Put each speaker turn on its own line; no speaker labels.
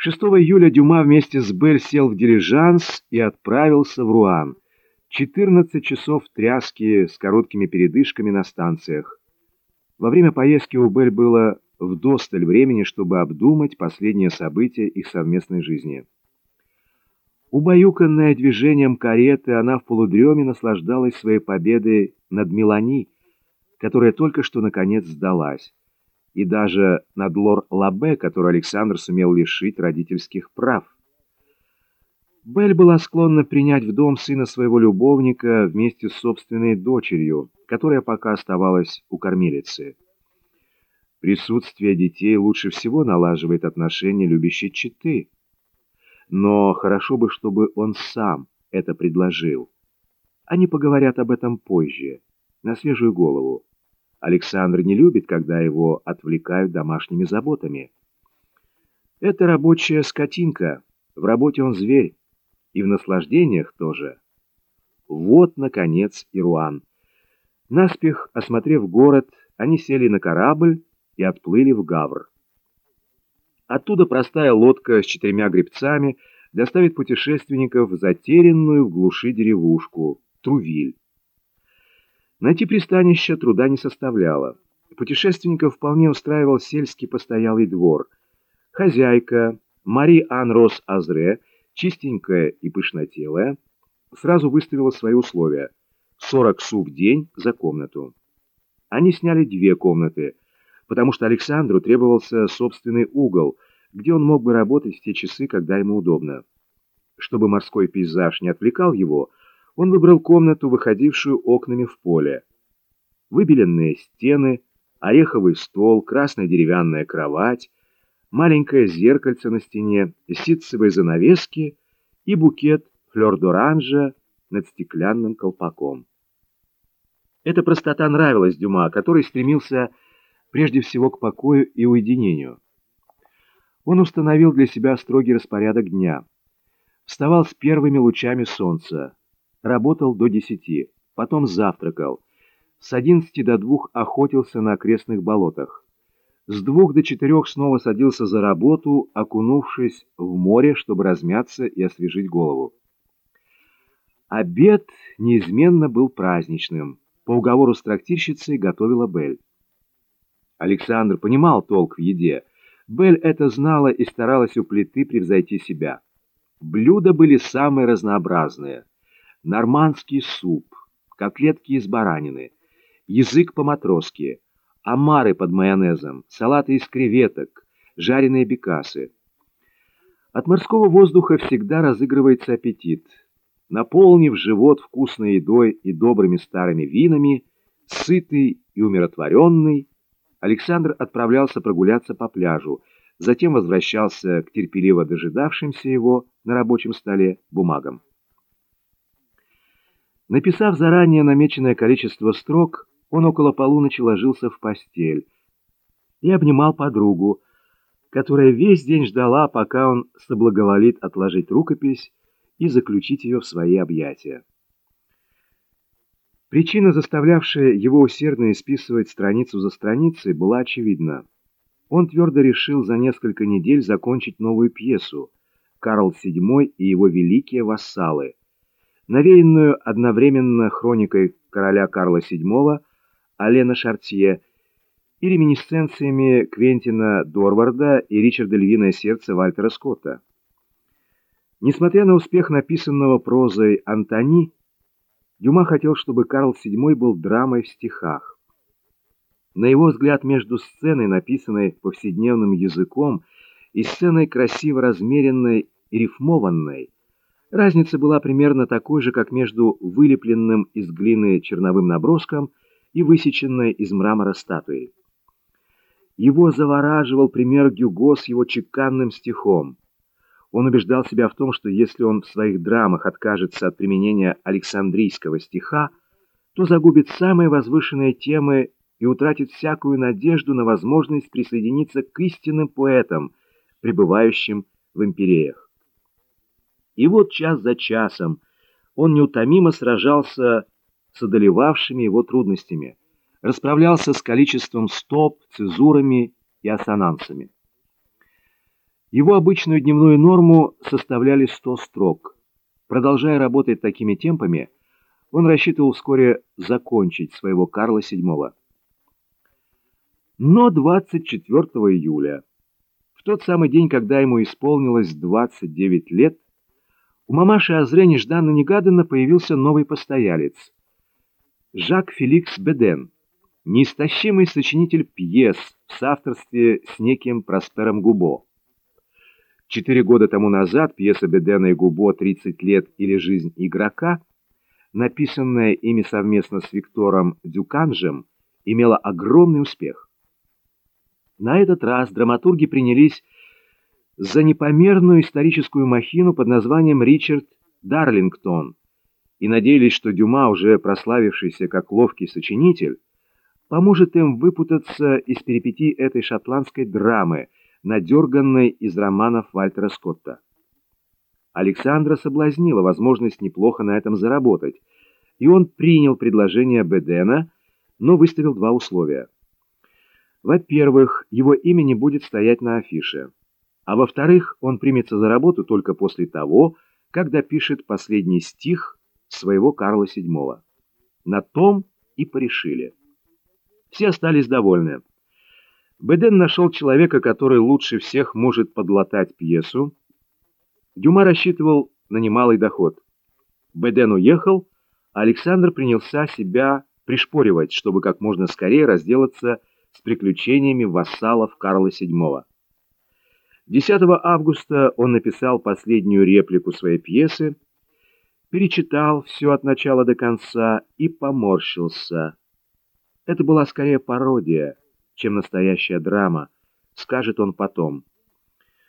6 июля Дюма вместе с Бель сел в дилижанс и отправился в Руан. 14 часов тряски с короткими передышками на станциях. Во время поездки у Бель было вдосталь времени, чтобы обдумать последние события их совместной жизни. Убаюканная движением кареты, она в полудреме наслаждалась своей победой над Мелани, которая только что наконец сдалась и даже над Лор-Лабе, который Александр сумел лишить родительских прав. Белль была склонна принять в дом сына своего любовника вместе с собственной дочерью, которая пока оставалась у кормилицы. Присутствие детей лучше всего налаживает отношения любящей четы. Но хорошо бы, чтобы он сам это предложил. Они поговорят об этом позже, на свежую голову. Александр не любит, когда его отвлекают домашними заботами. Это рабочая скотинка, в работе он зверь, и в наслаждениях тоже. Вот, наконец, Ируан. Наспех, осмотрев город, они сели на корабль и отплыли в Гавр. Оттуда простая лодка с четырьмя гребцами доставит путешественников в затерянную в глуши деревушку Трувиль. Найти пристанище труда не составляло. Путешественников вполне устраивал сельский постоялый двор. Хозяйка Мари Ан Рос Азре, чистенькая и пышнотелая, сразу выставила свои условия – 40 су в день за комнату. Они сняли две комнаты, потому что Александру требовался собственный угол, где он мог бы работать в те часы, когда ему удобно. Чтобы морской пейзаж не отвлекал его – он выбрал комнату, выходившую окнами в поле. Выбеленные стены, ореховый стол, красная деревянная кровать, маленькое зеркальце на стене, ситцевые занавески и букет флёр-д'оранжа над стеклянным колпаком. Эта простота нравилась Дюма, который стремился прежде всего к покою и уединению. Он установил для себя строгий распорядок дня. Вставал с первыми лучами солнца, Работал до десяти, потом завтракал. С одиннадцати до двух охотился на окрестных болотах. С двух до четырех снова садился за работу, окунувшись в море, чтобы размяться и освежить голову. Обед неизменно был праздничным. По уговору с трактирщицей готовила Бель. Александр понимал толк в еде. Бель это знала и старалась у плиты превзойти себя. Блюда были самые разнообразные нормандский суп, котлетки из баранины, язык по-матросски, омары под майонезом, салаты из креветок, жареные бекасы. От морского воздуха всегда разыгрывается аппетит. Наполнив живот вкусной едой и добрыми старыми винами, сытый и умиротворенный, Александр отправлялся прогуляться по пляжу, затем возвращался к терпеливо дожидавшимся его на рабочем столе бумагам. Написав заранее намеченное количество строк, он около полуночи ложился в постель и обнимал подругу, которая весь день ждала, пока он соблаговолит отложить рукопись и заключить ее в свои объятия. Причина, заставлявшая его усердно исписывать страницу за страницей, была очевидна. Он твердо решил за несколько недель закончить новую пьесу «Карл VII и его великие вассалы», навеянную одновременно хроникой короля Карла VII Алена Шартье и реминисценциями Квентина Дорварда и Ричарда «Львиное сердце» Вальтера Скотта. Несмотря на успех написанного прозой «Антони», Дюма хотел, чтобы Карл VII был драмой в стихах. На его взгляд, между сценой, написанной повседневным языком, и сценой красиво размеренной и рифмованной, Разница была примерно такой же, как между вылепленным из глины черновым наброском и высеченной из мрамора статуей. Его завораживал пример Гюго с его чеканным стихом. Он убеждал себя в том, что если он в своих драмах откажется от применения Александрийского стиха, то загубит самые возвышенные темы и утратит всякую надежду на возможность присоединиться к истинным поэтам, пребывающим в империях. И вот час за часом он неутомимо сражался с одолевавшими его трудностями, расправлялся с количеством стоп, цезурами и ассонансами. Его обычную дневную норму составляли 100 строк. Продолжая работать такими темпами, он рассчитывал вскоре закончить своего Карла VII. Но 24 июля, в тот самый день, когда ему исполнилось 29 лет, у мамаши Азре нежданно-негаданно появился новый постоялец. Жак Феликс Беден, неистощимый сочинитель пьес в соавторстве с неким Проспером Губо. Четыре года тому назад пьеса Бедена и Губо «30 лет или жизнь игрока», написанная ими совместно с Виктором Дюканжем, имела огромный успех. На этот раз драматурги принялись за непомерную историческую махину под названием Ричард Дарлингтон и надеялись, что Дюма, уже прославившийся как ловкий сочинитель, поможет им выпутаться из перипетий этой шотландской драмы, надерганной из романов Вальтера Скотта. Александра соблазнила возможность неплохо на этом заработать, и он принял предложение Бедена, но выставил два условия. Во-первых, его имя не будет стоять на афише, а во-вторых, он примется за работу только после того, когда пишет последний стих своего Карла VII. На том и порешили. Все остались довольны. Беден нашел человека, который лучше всех может подлатать пьесу. Дюма рассчитывал на немалый доход. Беден уехал, а Александр принялся себя пришпоривать, чтобы как можно скорее разделаться с приключениями вассалов Карла VII. 10 августа он написал последнюю реплику своей пьесы, перечитал все от начала до конца и поморщился. Это была скорее пародия чем настоящая драма, скажет он потом.